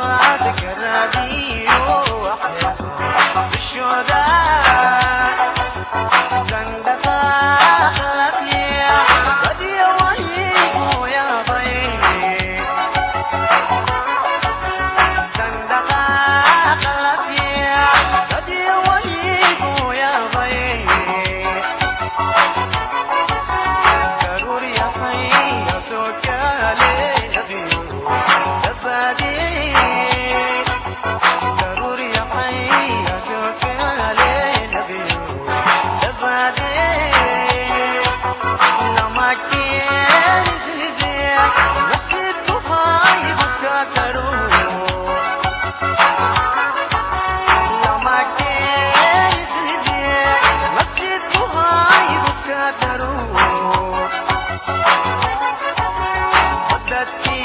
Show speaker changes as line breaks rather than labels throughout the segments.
عاد قرابيل ti.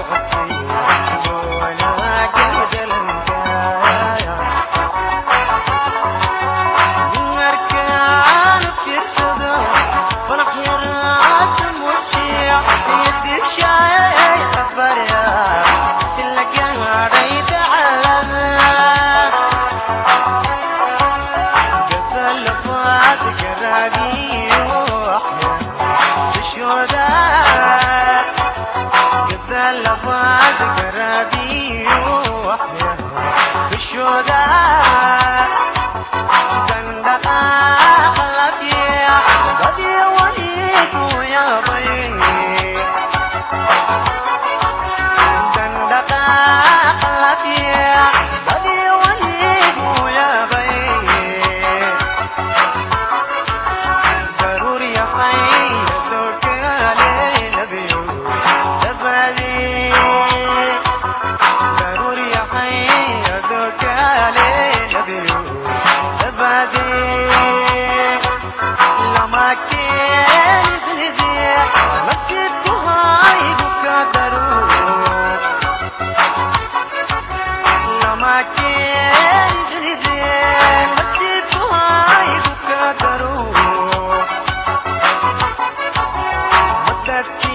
Oh. have